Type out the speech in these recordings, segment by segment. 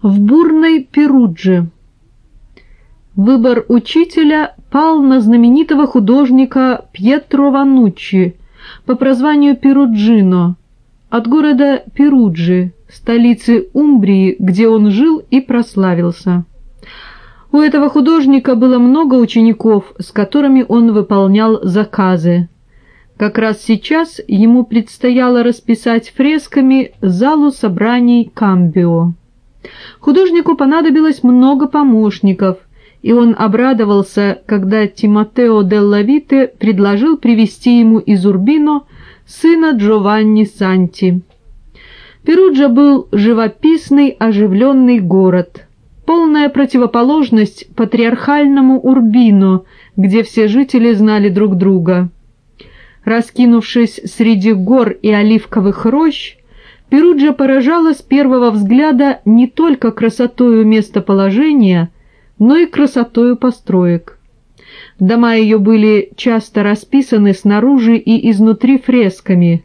В бурной Перудже Выбор учителя пал на знаменитого художника Пьетро Вануччи по прозванию Перуджино от города Перуджи, столицы Умбрии, где он жил и прославился. У этого художника было много учеников, с которыми он выполнял заказы. Как раз сейчас ему предстояло расписать фресками залу собраний Камбио. Художнику понадобилось много помощников, и он обрадовался, когда Тимотео Делла Вите предложил привести ему из Урбино сына Джованни Санти. Перуджа был живописный, оживленный город, полная противоположность патриархальному Урбино, где все жители знали друг друга. Раскинувшись среди гор и оливковых рощ, Перуджа поражала с первого взгляда не только красотою местоположения, но и красотою построек. Дома ее были часто расписаны снаружи и изнутри фресками.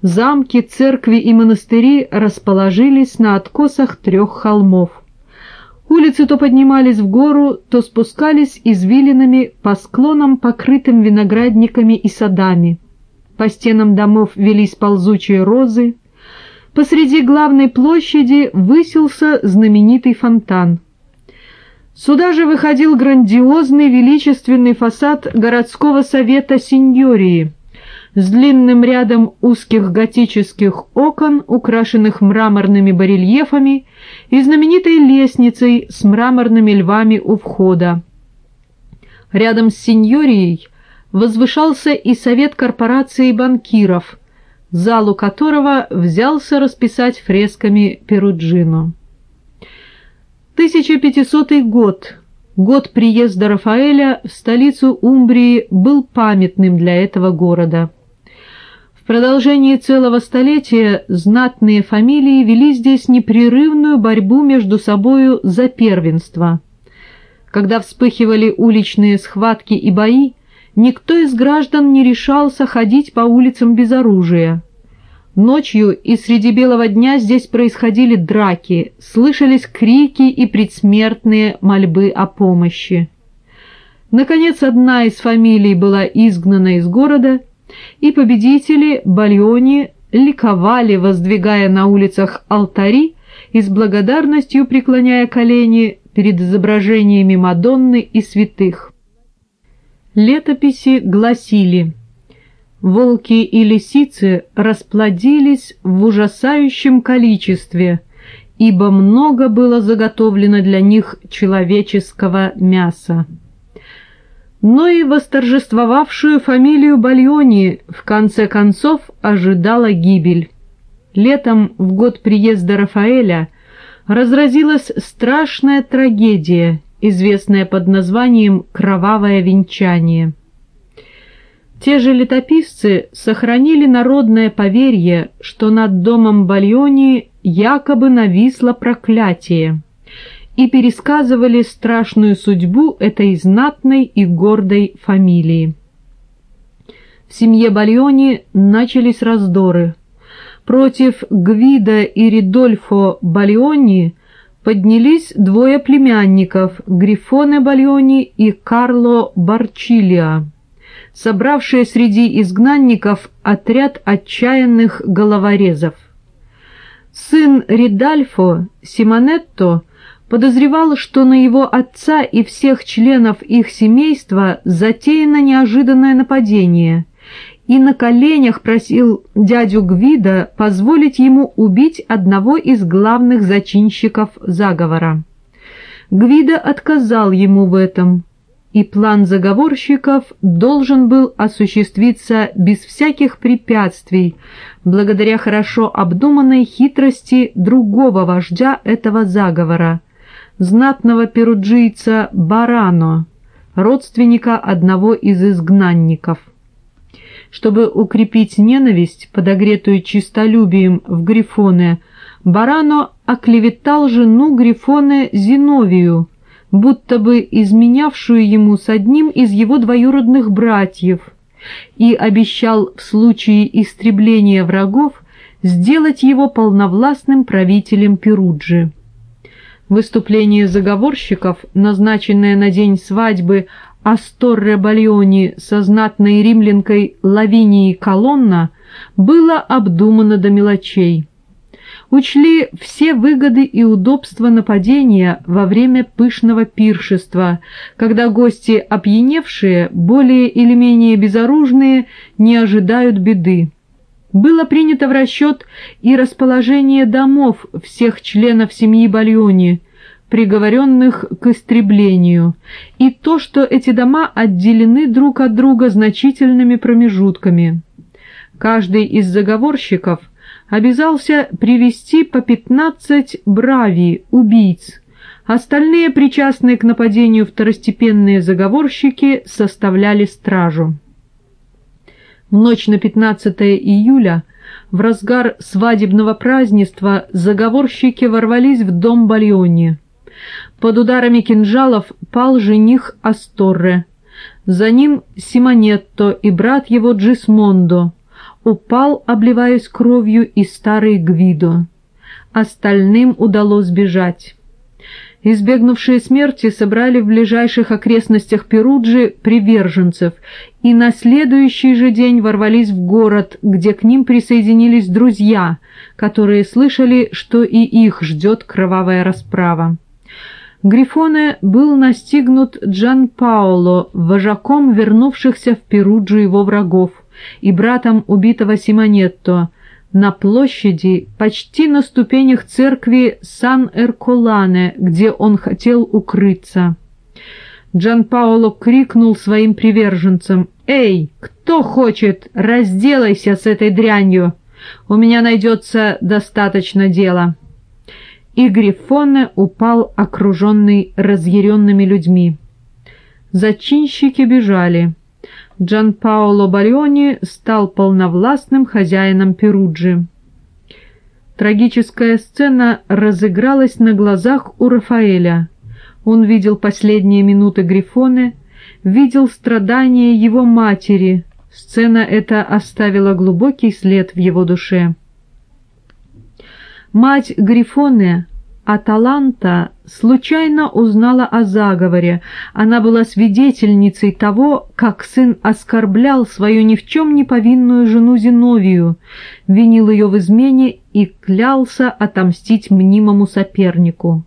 Замки, церкви и монастыри расположились на откосах трех холмов. Улицы то поднимались в гору, то спускались извилинами по склонам, покрытым виноградниками и садами. По стенам домов велись ползучие розы. Посреди главной площади высился знаменитый фонтан — Сюда же выходил грандиозный величественный фасад городского совета сеньории с длинным рядом узких готических окон, украшенных мраморными барельефами, и знаменитой лестницей с мраморными львами у входа. Рядом с сеньорией возвышался и совет корпорации банкиров, залу которого взялся расписать фресками Перуджино. 1500 год, год приезда Рафаэля в столицу Умбрии, был памятным для этого города. В продолжении целого столетия знатные фамилии вели здесь непрерывную борьбу между собою за первенство. Когда вспыхивали уличные схватки и бои, никто из граждан не решался ходить по улицам без оружия. Ночью и среди белого дня здесь происходили драки, слышались крики и предсмертные мольбы о помощи. Наконец, одна из фамилий была изгнана из города, и победители Бальони ликовали, воздвигая на улицах алтари и с благодарностью преклоняя колени перед изображениями Мадонны и святых. Летописи гласили – волки и лисицы расплодились в ужасающем количестве, ибо много было заготовлено для них человеческого мяса. Но и восторжествовавшую фамилию Бальони в конце концов ожидала гибель. Летом, в год приезда Рафаэля, разразилась страшная трагедия, известная под названием «Кровавое венчание». Те же летописцы сохранили народное поверье, что над домом Бальони якобы нависло проклятие, и пересказывали страшную судьбу этой знатной и гордой фамилии. В семье Бальони начались раздоры. Против Гвида и Ридольфо Бальони поднялись двое племянников Грифоне Бальони и Карло Барчилиа собравшие среди изгнанников отряд отчаянных головорезов. Сын Ридальфо, Симонетто, подозревал, что на его отца и всех членов их семейства затеяно неожиданное нападение, и на коленях просил дядю Гвида позволить ему убить одного из главных зачинщиков заговора. Гвида отказал ему в этом, и план заговорщиков должен был осуществиться без всяких препятствий, благодаря хорошо обдуманной хитрости другого вождя этого заговора, знатного перуджийца Барано, родственника одного из изгнанников. Чтобы укрепить ненависть, подогретую чистолюбием в Грифоне, Барано оклеветал жену Грифоне Зиновию, будто бы изменявшую ему с одним из его двоюродных братьев, и обещал в случае истребления врагов сделать его полновластным правителем Перуджи. Выступление заговорщиков, назначенное на день свадьбы Асторре Бальони со знатной римлянкой Лавинией Колонна, было обдумано до мелочей. Учли все выгоды и удобства нападения во время пышного пиршества, когда гости, опьяневшие, более или менее безоружные, не ожидают беды. Было принято в расчет и расположение домов всех членов семьи Бальони, приговоренных к истреблению, и то, что эти дома отделены друг от друга значительными промежутками. Каждый из заговорщиков обязался привести по 15 брави, убийц. Остальные, причастные к нападению второстепенные заговорщики, составляли стражу. В ночь на 15 июля, в разгар свадебного празднества, заговорщики ворвались в дом Бальони. Под ударами кинжалов пал жених Асторре. За ним Симонетто и брат его Джисмондо. Упал, обливаясь кровью, и старый Гвидо. Остальным удалось бежать. Избегнувшие смерти собрали в ближайших окрестностях Перуджи приверженцев и на следующий же день ворвались в город, где к ним присоединились друзья, которые слышали, что и их ждет кровавая расправа. Грифоне был настигнут Джан Паоло, вожаком вернувшихся в Перуджу его врагов, и братом убитого Симонетто, на площади, почти на ступенях церкви Сан-Эрколане, где он хотел укрыться. Джан Паоло крикнул своим приверженцам «Эй, кто хочет, разделайся с этой дрянью! У меня найдется достаточно дела!» И Грифоне упал, окруженный разъяренными людьми. Зачинщики бежали. Джан Паоло Бариони стал полновластным хозяином Перуджи. Трагическая сцена разыгралась на глазах у Рафаэля. Он видел последние минуты Грифоне, видел страдания его матери. Сцена эта оставила глубокий след в его душе. Мать Грифоне, Аталанта, случайно узнала о заговоре. Она была свидетельницей того, как сын оскорблял свою ни в чем не повинную жену Зиновию, винил ее в измене и клялся отомстить мнимому сопернику.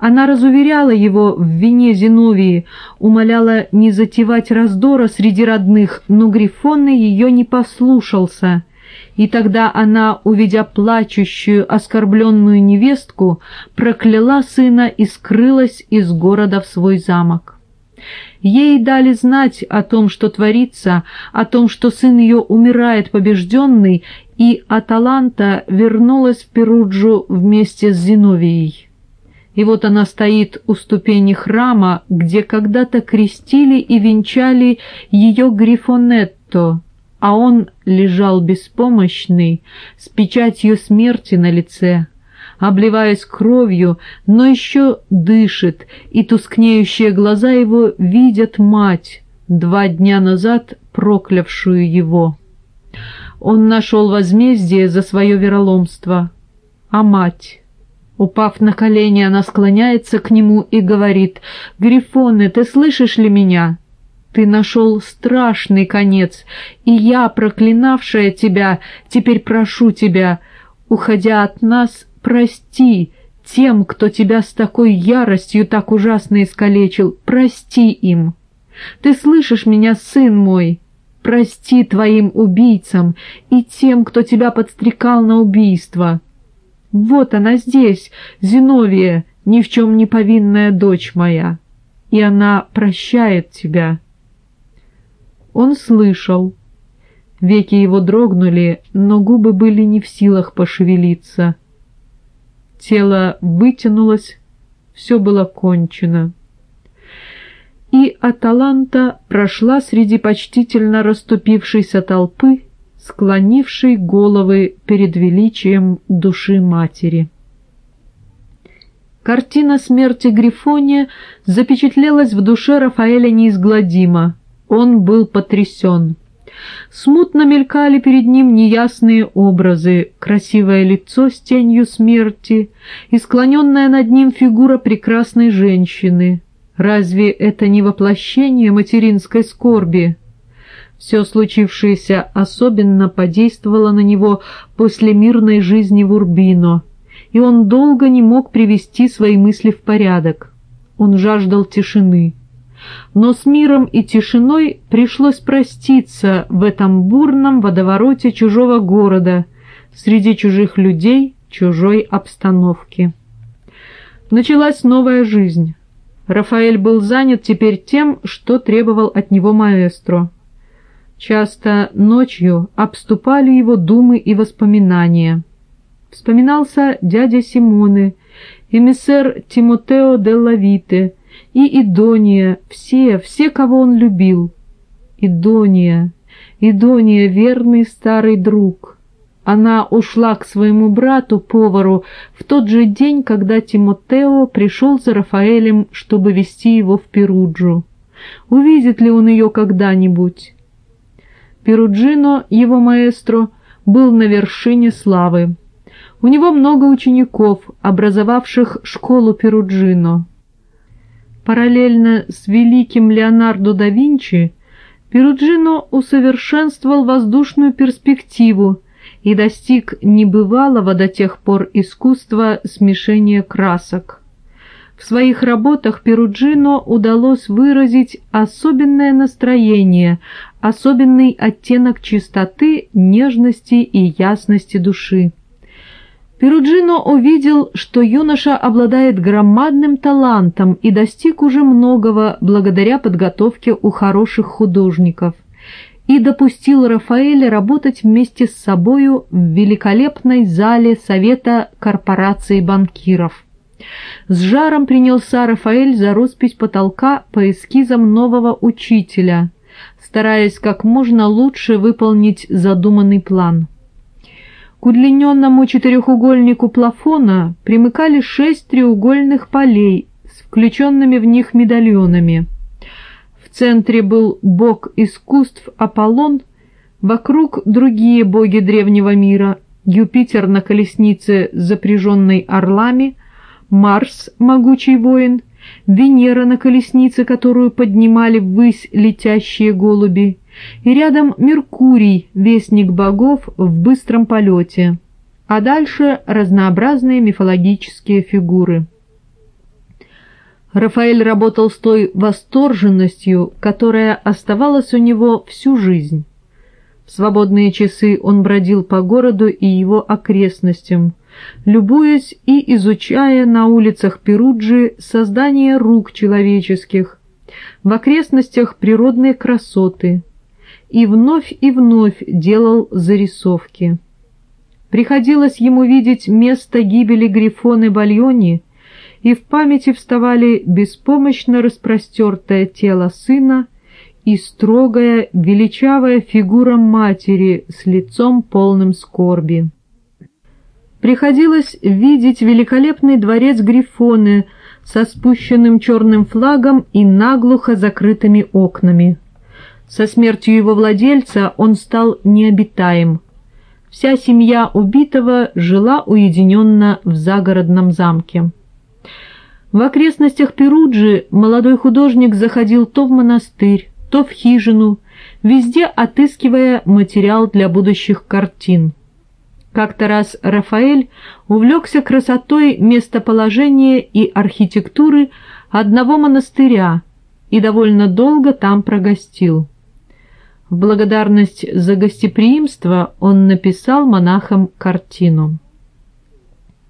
Она разуверяла его в вине Зиновии, умоляла не затевать раздора среди родных, но Грифоны ее не послушался — и тогда она, увидя плачущую, оскорбленную невестку, прокляла сына и скрылась из города в свой замок. Ей дали знать о том, что творится, о том, что сын ее умирает побежденный, и Аталанта вернулась в Перуджу вместе с Зиновией. И вот она стоит у ступени храма, где когда-то крестили и венчали ее Грифонетто, а он лежал беспомощный, с печатью смерти на лице, обливаясь кровью, но еще дышит, и тускнеющие глаза его видят мать, два дня назад проклявшую его. Он нашел возмездие за свое вероломство, а мать... Упав на колени, она склоняется к нему и говорит, «Грифоны, ты слышишь ли меня? Ты нашел страшный конец, и я, проклинавшая тебя, теперь прошу тебя, уходя от нас, прости тем, кто тебя с такой яростью так ужасно искалечил, прости им. Ты слышишь меня, сын мой? Прости твоим убийцам и тем, кто тебя подстрекал на убийство. Вот она здесь, Зиновия, ни в чем не повинная дочь моя, и она прощает тебя». Он слышал. Веки его дрогнули, но губы были не в силах пошевелиться. Тело вытянулось, все было кончено. И Аталанта прошла среди почтительно расступившейся толпы, склонившей головы перед величием души матери. Картина смерти Грифония запечатлелась в душе Рафаэля неизгладимо — он был потрясен. Смутно мелькали перед ним неясные образы, красивое лицо с тенью смерти и склоненная над ним фигура прекрасной женщины. Разве это не воплощение материнской скорби? Все случившееся особенно подействовало на него после мирной жизни в Урбино, и он долго не мог привести свои мысли в порядок. Он жаждал тишины но с миром и тишиной пришлось проститься в этом бурном водовороте чужого города, среди чужих людей, чужой обстановки. Началась новая жизнь. Рафаэль был занят теперь тем, что требовал от него маэстро. Часто ночью обступали его думы и воспоминания. Вспоминался дядя Симоне, эмиссер Тимотео де Лавите, и Идония, все, все, кого он любил. Идония, Идония, верный старый друг. Она ушла к своему брату-повару в тот же день, когда Тимотео пришел за Рафаэлем, чтобы вести его в Перуджу. Увидит ли он ее когда-нибудь? Перуджино, его маэстро, был на вершине славы. У него много учеников, образовавших школу Перуджино. Параллельно с великим Леонардо да Винчи Перуджино усовершенствовал воздушную перспективу и достиг небывалого до тех пор искусства смешения красок. В своих работах Перуджино удалось выразить особенное настроение, особенный оттенок чистоты, нежности и ясности души. Перуджино увидел, что юноша обладает громадным талантом и достиг уже многого благодаря подготовке у хороших художников, и допустил Рафаэля работать вместе с собою в великолепной зале Совета корпорации банкиров. С жаром принялся Рафаэль за роспись потолка по эскизам нового учителя, стараясь как можно лучше выполнить задуманный план. К удлиненному четырехугольнику плафона примыкали шесть треугольных полей с включенными в них медальонами. В центре был бог искусств Аполлон, вокруг другие боги древнего мира, Юпитер на колеснице, запряженной орлами, Марс, могучий воин, Венера на колеснице, которую поднимали ввысь летящие голуби, и рядом Меркурий, вестник богов в быстром полете, а дальше разнообразные мифологические фигуры. Рафаэль работал с той восторженностью, которая оставалась у него всю жизнь. В свободные часы он бродил по городу и его окрестностям, любуясь и изучая на улицах Перуджи создание рук человеческих, в окрестностях природные красоты, и вновь и вновь делал зарисовки. Приходилось ему видеть место гибели Грифоны Бальони, и в памяти вставали беспомощно распростертое тело сына и строгая, величавая фигура матери с лицом полным скорби. Приходилось видеть великолепный дворец Грифоны со спущенным черным флагом и наглухо закрытыми окнами. Со смертью его владельца он стал необитаем. Вся семья убитого жила уединенно в загородном замке. В окрестностях Перуджи молодой художник заходил то в монастырь, то в хижину, везде отыскивая материал для будущих картин. Как-то раз Рафаэль увлекся красотой местоположения и архитектуры одного монастыря и довольно долго там прогостил. В благодарность за гостеприимство он написал монахам картину.